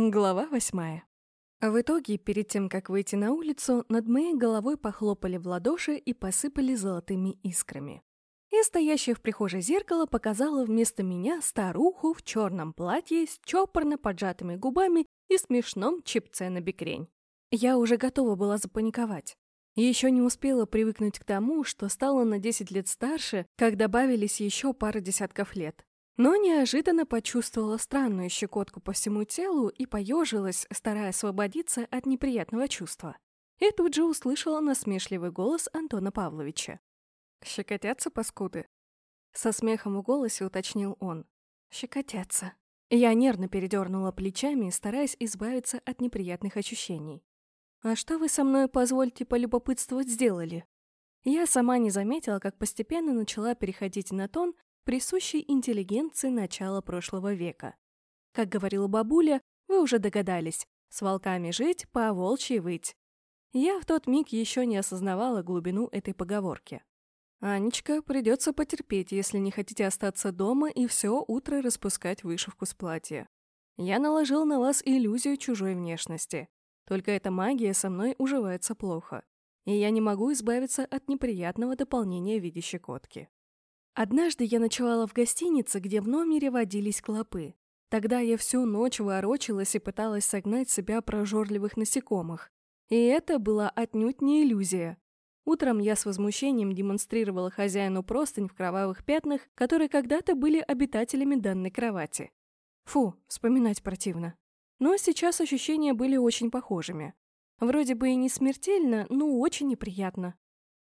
Глава восьмая. В итоге, перед тем, как выйти на улицу, над моей головой похлопали в ладоши и посыпали золотыми искрами. И стоящее в прихожей зеркало показало вместо меня старуху в черном платье с чопорно поджатыми губами и смешном чипце на бекрень. Я уже готова была запаниковать. Еще не успела привыкнуть к тому, что стала на 10 лет старше, как добавились еще пара десятков лет. Но неожиданно почувствовала странную щекотку по всему телу и поежилась, стараясь освободиться от неприятного чувства. И тут же услышала насмешливый голос Антона Павловича. «Щекотятся паскуды?» Со смехом в голосе уточнил он. «Щекотятся». Я нервно передернула плечами, стараясь избавиться от неприятных ощущений. «А что вы со мной, позвольте полюбопытствовать, сделали?» Я сама не заметила, как постепенно начала переходить на тон, присущий интеллигенции начала прошлого века. Как говорила бабуля, вы уже догадались, с волками жить, по волчьи выть. Я в тот миг еще не осознавала глубину этой поговорки. «Анечка, придется потерпеть, если не хотите остаться дома и все утро распускать вышивку с платья. Я наложил на вас иллюзию чужой внешности. Только эта магия со мной уживается плохо, и я не могу избавиться от неприятного дополнения в виде щекотки. Однажды я ночевала в гостинице, где в номере водились клопы. Тогда я всю ночь ворочалась и пыталась согнать себя прожорливых насекомых. И это была отнюдь не иллюзия. Утром я с возмущением демонстрировала хозяину простынь в кровавых пятнах, которые когда-то были обитателями данной кровати. Фу, вспоминать противно. Но сейчас ощущения были очень похожими. Вроде бы и не смертельно, но очень неприятно.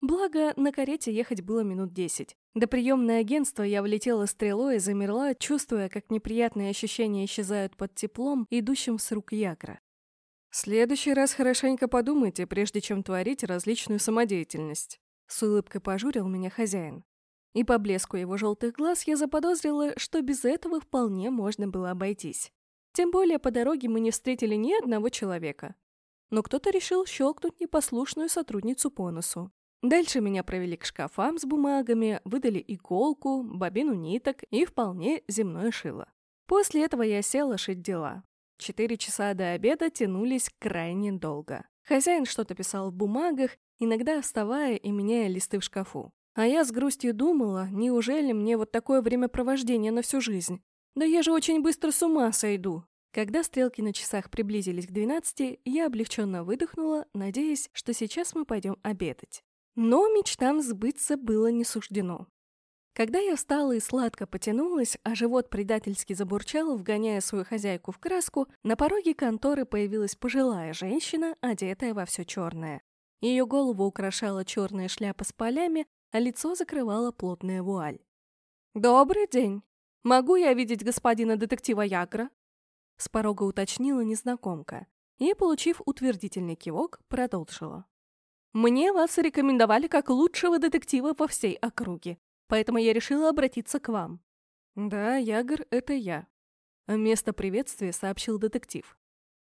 Благо, на карете ехать было минут десять. До приемное агентства я влетела стрелой и замерла, чувствуя, как неприятные ощущения исчезают под теплом, идущим с рук якра. «В следующий раз хорошенько подумайте, прежде чем творить различную самодеятельность», с улыбкой пожурил меня хозяин. И по блеску его желтых глаз я заподозрила, что без этого вполне можно было обойтись. Тем более по дороге мы не встретили ни одного человека. Но кто-то решил щелкнуть непослушную сотрудницу по носу. Дальше меня провели к шкафам с бумагами, выдали иголку, бобину ниток и вполне земное шило. После этого я села шить дела. Четыре часа до обеда тянулись крайне долго. Хозяин что-то писал в бумагах, иногда вставая и меняя листы в шкафу. А я с грустью думала, неужели мне вот такое времяпровождение на всю жизнь? Да я же очень быстро с ума сойду. Когда стрелки на часах приблизились к 12, я облегченно выдохнула, надеясь, что сейчас мы пойдем обедать. Но мечтам сбыться было не суждено. Когда я встала и сладко потянулась, а живот предательски забурчал, вгоняя свою хозяйку в краску, на пороге конторы появилась пожилая женщина, одетая во все черное. Ее голову украшала черная шляпа с полями, а лицо закрывала плотная вуаль. «Добрый день! Могу я видеть господина детектива Ягра?» С порога уточнила незнакомка и, получив утвердительный кивок, продолжила. Мне вас рекомендовали как лучшего детектива во всей округе, поэтому я решила обратиться к вам». «Да, Ягор, это я», — Место приветствия сообщил детектив.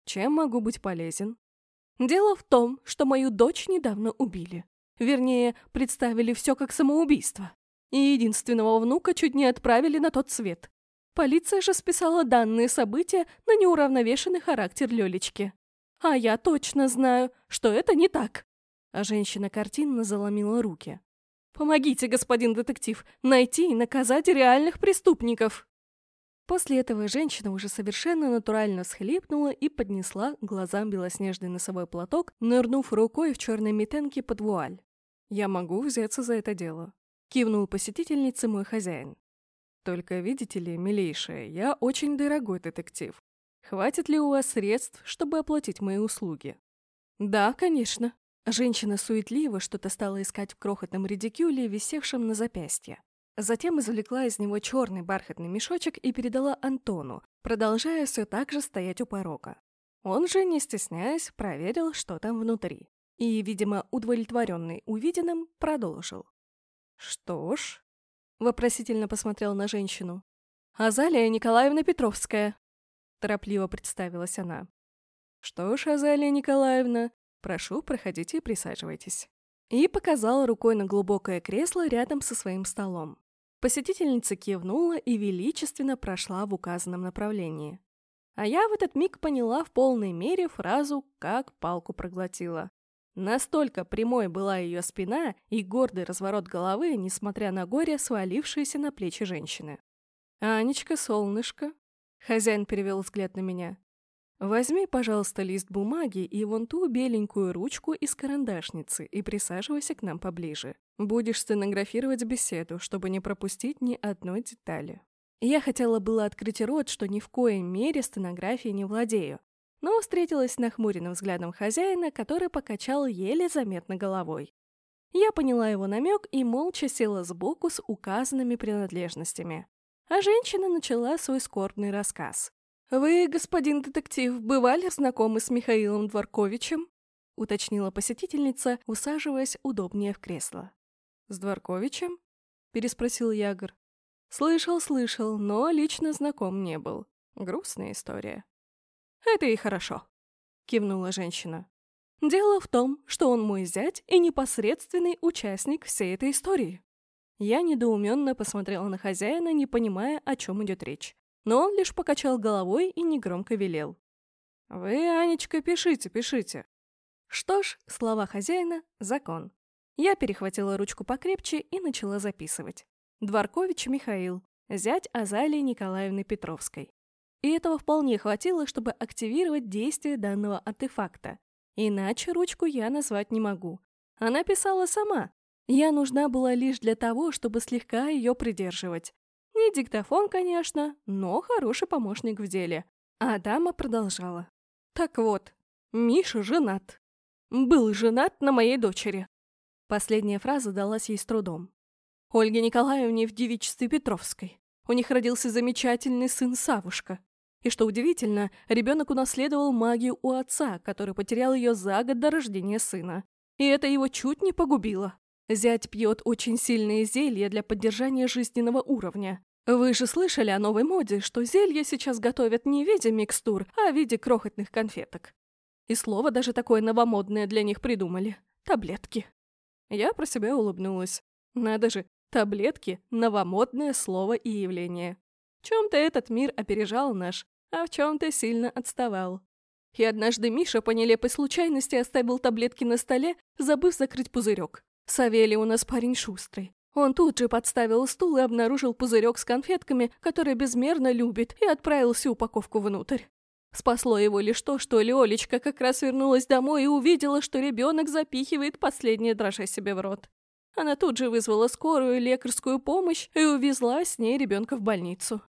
«Чем могу быть полезен?» «Дело в том, что мою дочь недавно убили. Вернее, представили все как самоубийство. И единственного внука чуть не отправили на тот свет. Полиция же списала данные события на неуравновешенный характер Лёлечки. А я точно знаю, что это не так а женщина картинно заломила руки. «Помогите, господин детектив, найти и наказать реальных преступников!» После этого женщина уже совершенно натурально схлипнула и поднесла глазам белоснежный носовой платок, нырнув рукой в черной метенке под вуаль. «Я могу взяться за это дело», — кивнул посетительнице мой хозяин. «Только, видите ли, милейшая, я очень дорогой детектив. Хватит ли у вас средств, чтобы оплатить мои услуги?» «Да, конечно», Женщина суетливо что-то стала искать в крохотном редикюле, висевшем на запястье. Затем извлекла из него черный бархатный мешочек и передала Антону, продолжая все так же стоять у порога. Он же, не стесняясь, проверил, что там внутри. И, видимо, удовлетворенный увиденным, продолжил. «Что ж...» — вопросительно посмотрел на женщину. «Азалия Николаевна Петровская», — торопливо представилась она. «Что ж, Азалия Николаевна, Прошу, проходите и присаживайтесь». И показала рукой на глубокое кресло рядом со своим столом. Посетительница кивнула и величественно прошла в указанном направлении. А я в этот миг поняла в полной мере фразу «как палку проглотила». Настолько прямой была ее спина и гордый разворот головы, несмотря на горе, свалившееся на плечи женщины. «Анечка, солнышко!» Хозяин перевел взгляд на меня. «Возьми, пожалуйста, лист бумаги и вон ту беленькую ручку из карандашницы и присаживайся к нам поближе. Будешь стенографировать беседу, чтобы не пропустить ни одной детали». Я хотела было открыть рот, что ни в коей мере стенографией не владею, но встретилась с нахмуренным взглядом хозяина, который покачал еле заметно головой. Я поняла его намек и молча села сбоку с указанными принадлежностями. А женщина начала свой скорбный рассказ. «Вы, господин детектив, бывали знакомы с Михаилом Дворковичем?» — уточнила посетительница, усаживаясь удобнее в кресло. «С Дворковичем?» — переспросил Ягор. Слышал, слышал, но лично знаком не был. Грустная история. Это и хорошо, кивнула женщина. Дело в том, что он мой зять и непосредственный участник всей этой истории. Я недоуменно посмотрела на хозяина, не понимая, о чем идет речь. Но он лишь покачал головой и негромко велел. «Вы, Анечка, пишите, пишите». Что ж, слова хозяина — закон. Я перехватила ручку покрепче и начала записывать. Дворкович Михаил, зять Азалии Николаевны Петровской. И этого вполне хватило, чтобы активировать действие данного артефакта. Иначе ручку я назвать не могу. Она писала сама. Я нужна была лишь для того, чтобы слегка ее придерживать. Не диктофон, конечно, но хороший помощник в деле. А дама продолжала. Так вот, Миша женат. Был женат на моей дочери. Последняя фраза далась ей с трудом. Ольге Николаевне в девичестве Петровской. У них родился замечательный сын Савушка. И что удивительно, ребенок унаследовал магию у отца, который потерял ее за год до рождения сына. И это его чуть не погубило. Зять пьет очень сильные зелья для поддержания жизненного уровня. Вы же слышали о новой моде, что зелья сейчас готовят не в виде микстур, а в виде крохотных конфеток. И слово даже такое новомодное для них придумали. Таблетки. Я про себя улыбнулась. Надо же, Таблетки – новомодное слово и явление. В чем-то этот мир опережал наш, а в чем-то сильно отставал. И однажды Миша по нелепой случайности оставил таблетки на столе, забыв закрыть пузырек. Савелий у нас парень шустрый. Он тут же подставил стул и обнаружил пузырек с конфетками, который безмерно любит, и отправил всю упаковку внутрь. Спасло его лишь то, что Лёлечка как раз вернулась домой и увидела, что ребенок запихивает последнее дрожжа себе в рот. Она тут же вызвала скорую лекарскую помощь и увезла с ней ребенка в больницу.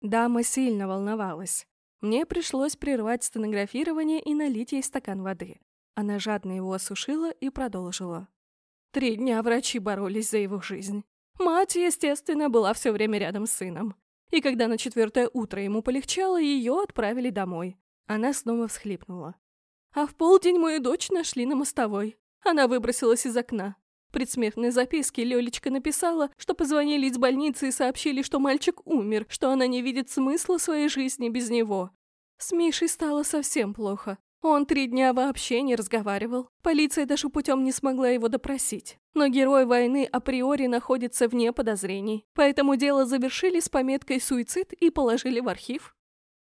Дама сильно волновалась. Мне пришлось прервать стенографирование и налить ей стакан воды. Она жадно его осушила и продолжила. Три дня врачи боролись за его жизнь. Мать, естественно, была все время рядом с сыном. И когда на четвертое утро ему полегчало, ее отправили домой. Она снова всхлипнула. А в полдень мою дочь нашли на мостовой. Она выбросилась из окна предсмертной записке Лёлечка написала, что позвонили из больницы и сообщили, что мальчик умер, что она не видит смысла своей жизни без него. С Мишей стало совсем плохо. Он три дня вообще не разговаривал. Полиция даже путем не смогла его допросить. Но герой войны априори находится вне подозрений. Поэтому дело завершили с пометкой «суицид» и положили в архив.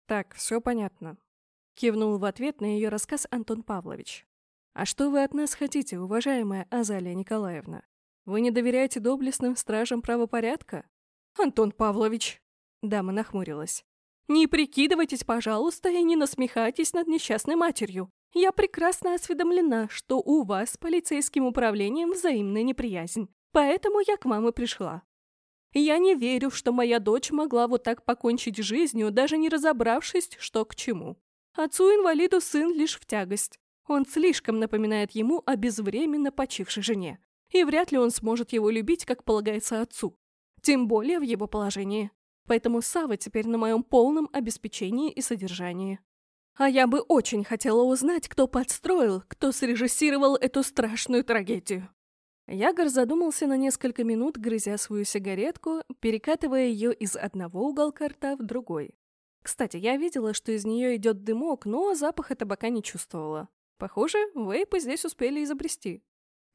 «Так, все понятно», — кивнул в ответ на ее рассказ Антон Павлович. «А что вы от нас хотите, уважаемая Азалия Николаевна? Вы не доверяете доблестным стражам правопорядка?» «Антон Павлович!» Дама нахмурилась. «Не прикидывайтесь, пожалуйста, и не насмехайтесь над несчастной матерью. Я прекрасно осведомлена, что у вас с полицейским управлением взаимная неприязнь, поэтому я к вам и пришла. Я не верю, что моя дочь могла вот так покончить жизнью, даже не разобравшись, что к чему. Отцу-инвалиду сын лишь в тягость. Он слишком напоминает ему о безвременно почившей жене, и вряд ли он сможет его любить, как полагается отцу. Тем более в его положении. Поэтому Сава теперь на моем полном обеспечении и содержании. А я бы очень хотела узнать, кто подстроил, кто срежиссировал эту страшную трагедию. Ягор задумался на несколько минут, грызя свою сигаретку, перекатывая ее из одного уголка рта в другой. Кстати, я видела, что из нее идет дымок, но запаха табака не чувствовала. Похоже, вейпы здесь успели изобрести.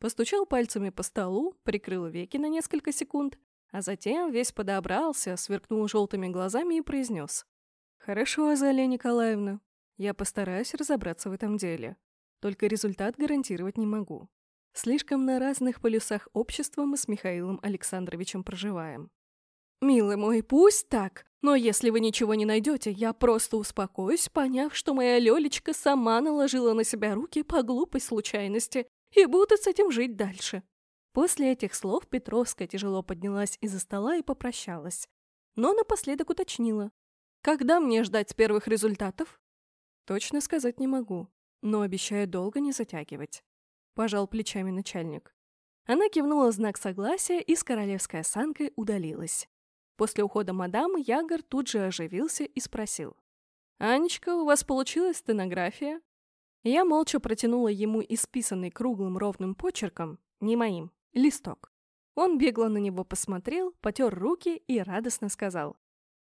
Постучал пальцами по столу, прикрыл веки на несколько секунд, а затем весь подобрался, сверкнул желтыми глазами и произнес. Хорошо, Азалия Николаевна. Я постараюсь разобраться в этом деле. Только результат гарантировать не могу. Слишком на разных полюсах общества мы с Михаилом Александровичем проживаем. «Милый мой, пусть так, но если вы ничего не найдете, я просто успокоюсь, поняв, что моя Лёлечка сама наложила на себя руки по глупой случайности и буду с этим жить дальше». После этих слов Петровская тяжело поднялась из-за стола и попрощалась, но напоследок уточнила. «Когда мне ждать первых результатов?» «Точно сказать не могу, но обещаю долго не затягивать», — пожал плечами начальник. Она кивнула знак согласия и с королевской осанкой удалилась. После ухода мадам Ягор тут же оживился и спросил. «Анечка, у вас получилась стенография?» Я молча протянула ему исписанный круглым ровным почерком, не моим, листок. Он бегло на него посмотрел, потер руки и радостно сказал.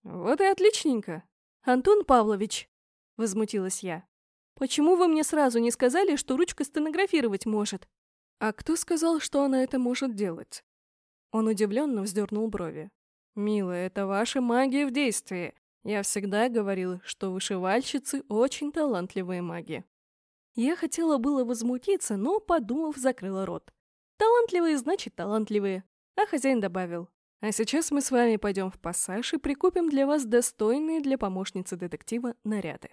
«Вот и отличненько!» «Антон Павлович!» — возмутилась я. «Почему вы мне сразу не сказали, что ручка стенографировать может?» «А кто сказал, что она это может делать?» Он удивленно вздернул брови. «Милая, это ваша магия в действии. Я всегда говорил, что вышивальщицы очень талантливые маги». Я хотела было возмутиться, но, подумав, закрыла рот. Талантливые значит талантливые. А хозяин добавил. А сейчас мы с вами пойдем в пассаж и прикупим для вас достойные для помощницы детектива наряды.